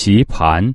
棋盘。